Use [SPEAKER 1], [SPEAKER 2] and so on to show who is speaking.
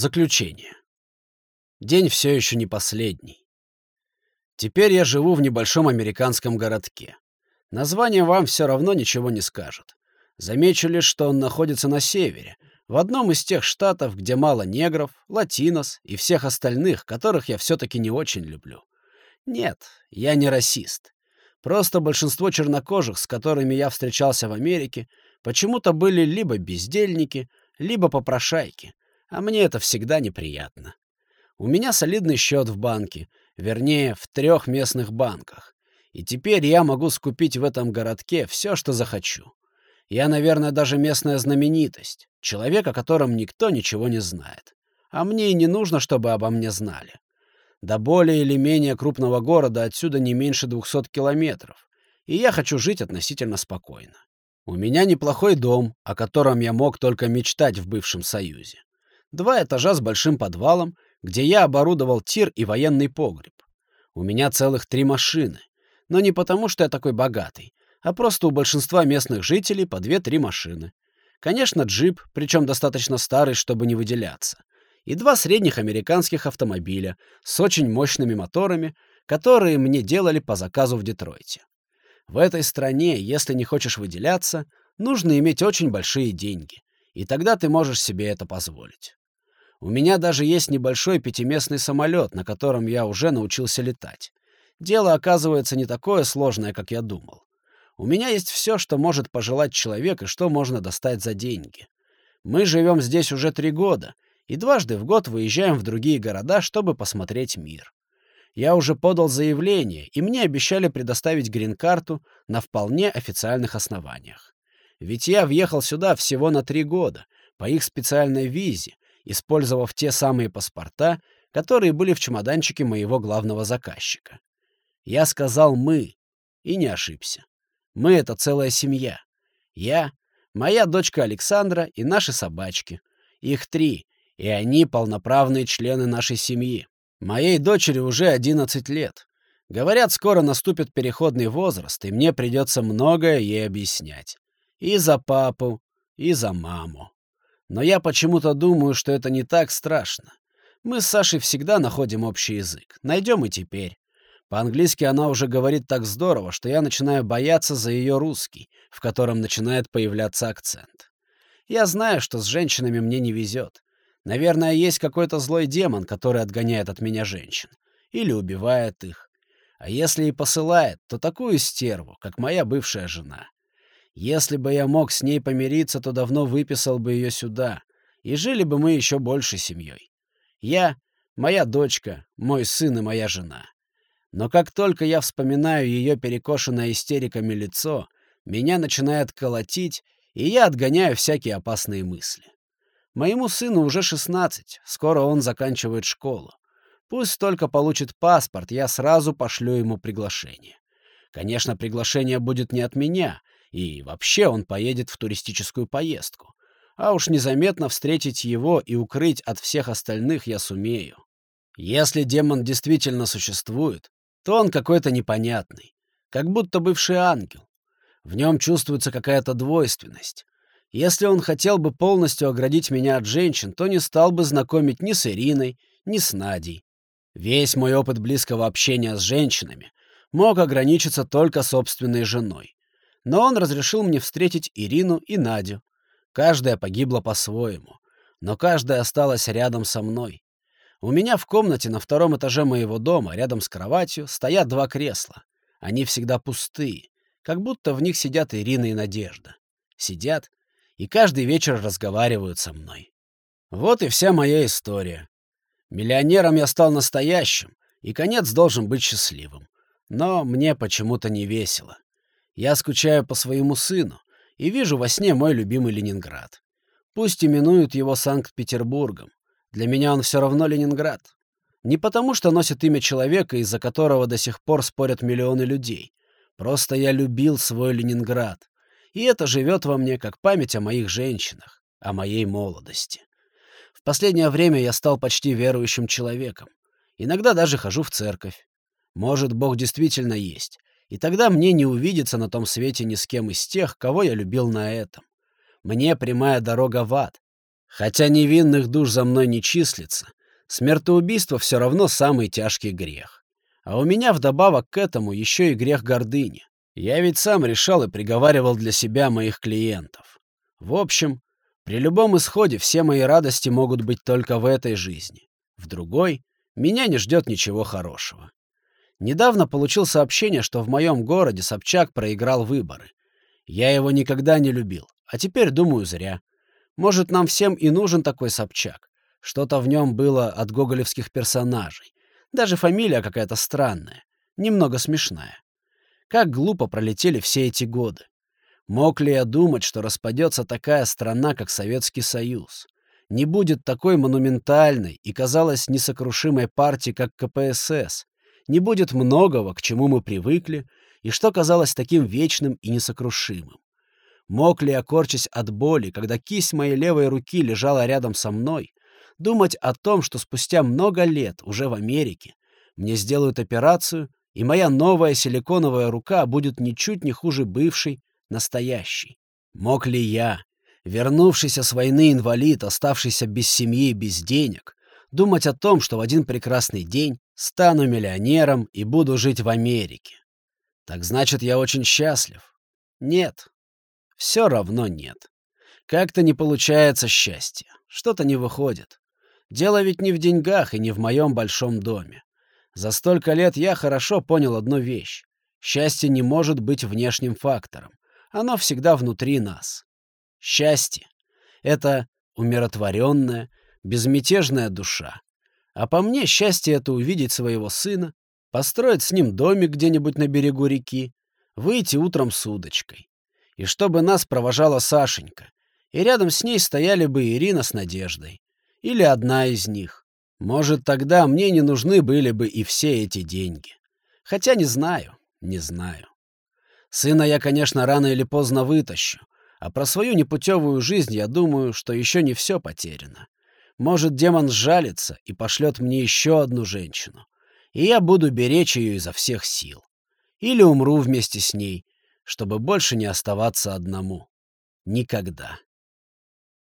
[SPEAKER 1] Заключение. День все еще не последний. Теперь я живу в небольшом американском городке. Название вам все равно ничего не скажет. Замечу лишь, что он находится на севере, в одном из тех штатов, где мало негров, латинос и всех остальных, которых я все-таки не очень люблю. Нет, я не расист. Просто большинство чернокожих, с которыми я встречался в Америке, почему-то были либо бездельники, либо попрошайки, а мне это всегда неприятно. У меня солидный счет в банке, вернее, в трех местных банках. И теперь я могу скупить в этом городке все, что захочу. Я, наверное, даже местная знаменитость, человек, о котором никто ничего не знает. А мне и не нужно, чтобы обо мне знали. До более или менее крупного города отсюда не меньше 200 километров, и я хочу жить относительно спокойно. У меня неплохой дом, о котором я мог только мечтать в бывшем Союзе два этажа с большим подвалом, где я оборудовал тир и военный погреб. У меня целых три машины. Но не потому, что я такой богатый, а просто у большинства местных жителей по две-три машины. Конечно, джип, причем достаточно старый, чтобы не выделяться. И два средних американских автомобиля с очень мощными моторами, которые мне делали по заказу в Детройте. В этой стране, если не хочешь выделяться, нужно иметь очень большие деньги, и тогда ты можешь себе это позволить. У меня даже есть небольшой пятиместный самолет, на котором я уже научился летать. Дело оказывается не такое сложное, как я думал. У меня есть все, что может пожелать человек и что можно достать за деньги. Мы живем здесь уже три года, и дважды в год выезжаем в другие города, чтобы посмотреть мир. Я уже подал заявление, и мне обещали предоставить грин-карту на вполне официальных основаниях. Ведь я въехал сюда всего на три года, по их специальной визе, использовав те самые паспорта, которые были в чемоданчике моего главного заказчика. Я сказал «мы» и не ошибся. Мы — это целая семья. Я, моя дочка Александра и наши собачки. Их три, и они полноправные члены нашей семьи. Моей дочери уже 11 лет. Говорят, скоро наступит переходный возраст, и мне придется многое ей объяснять. И за папу, и за маму. Но я почему-то думаю, что это не так страшно. Мы с Сашей всегда находим общий язык. Найдем и теперь. По-английски она уже говорит так здорово, что я начинаю бояться за ее русский, в котором начинает появляться акцент. Я знаю, что с женщинами мне не везет. Наверное, есть какой-то злой демон, который отгоняет от меня женщин. Или убивает их. А если и посылает, то такую стерву, как моя бывшая жена. Если бы я мог с ней помириться, то давно выписал бы ее сюда, и жили бы мы еще больше семьей. Я, моя дочка, мой сын и моя жена. Но как только я вспоминаю ее перекошенное истериками лицо, меня начинает колотить, и я отгоняю всякие опасные мысли. Моему сыну уже 16, скоро он заканчивает школу. Пусть только получит паспорт, я сразу пошлю ему приглашение. Конечно, приглашение будет не от меня, и вообще он поедет в туристическую поездку. А уж незаметно встретить его и укрыть от всех остальных я сумею. Если демон действительно существует, то он какой-то непонятный, как будто бывший ангел. В нем чувствуется какая-то двойственность. Если он хотел бы полностью оградить меня от женщин, то не стал бы знакомить ни с Ириной, ни с Надей. Весь мой опыт близкого общения с женщинами мог ограничиться только собственной женой. Но он разрешил мне встретить Ирину и Надю. Каждая погибла по-своему, но каждая осталась рядом со мной. У меня в комнате на втором этаже моего дома, рядом с кроватью, стоят два кресла. Они всегда пустые, как будто в них сидят Ирина и Надежда. Сидят и каждый вечер разговаривают со мной. Вот и вся моя история. Миллионером я стал настоящим, и конец должен быть счастливым. Но мне почему-то не весело. Я скучаю по своему сыну и вижу во сне мой любимый Ленинград. Пусть именуют его Санкт-Петербургом. Для меня он все равно Ленинград. Не потому, что носит имя человека, из-за которого до сих пор спорят миллионы людей. Просто я любил свой Ленинград. И это живет во мне как память о моих женщинах, о моей молодости. В последнее время я стал почти верующим человеком. Иногда даже хожу в церковь. Может, Бог действительно есть, и тогда мне не увидеться на том свете ни с кем из тех, кого я любил на этом. Мне прямая дорога в ад. Хотя невинных душ за мной не числится, смертоубийство все равно самый тяжкий грех. А у меня вдобавок к этому еще и грех гордыни. Я ведь сам решал и приговаривал для себя моих клиентов. В общем, при любом исходе все мои радости могут быть только в этой жизни. В другой меня не ждет ничего хорошего. Недавно получил сообщение, что в моем городе Собчак проиграл выборы. Я его никогда не любил, а теперь думаю зря. Может, нам всем и нужен такой Собчак. Что-то в нем было от гоголевских персонажей. Даже фамилия какая-то странная, немного смешная. Как глупо пролетели все эти годы. Мог ли я думать, что распадется такая страна, как Советский Союз? Не будет такой монументальной и, казалось, несокрушимой партии, как КПСС. Не будет многого, к чему мы привыкли, и что казалось таким вечным и несокрушимым. Мог ли я, корчась от боли, когда кисть моей левой руки лежала рядом со мной, думать о том, что спустя много лет, уже в Америке, мне сделают операцию, и моя новая силиконовая рука будет ничуть не хуже бывшей, настоящий. Мог ли я, вернувшийся с войны инвалид, оставшийся без семьи и без денег, думать о том, что в один прекрасный день стану миллионером и буду жить в Америке? Так значит, я очень счастлив? Нет. Все равно нет. Как-то не получается счастье. Что-то не выходит. Дело ведь не в деньгах и не в моем большом доме. За столько лет я хорошо понял одну вещь. Счастье не может быть внешним фактором. Оно всегда внутри нас. Счастье — это умиротворенная, безмятежная душа. А по мне, счастье — это увидеть своего сына, построить с ним домик где-нибудь на берегу реки, выйти утром с удочкой. И чтобы нас провожала Сашенька, и рядом с ней стояли бы Ирина с Надеждой. Или одна из них. Может, тогда мне не нужны были бы и все эти деньги. Хотя не знаю, не знаю. Сына я, конечно, рано или поздно вытащу. А про свою непутевую жизнь я думаю, что еще не все потеряно. Может, демон сжалится и пошлет мне еще одну женщину. И я буду беречь ее изо всех сил. Или умру вместе с ней, чтобы больше не оставаться одному. Никогда.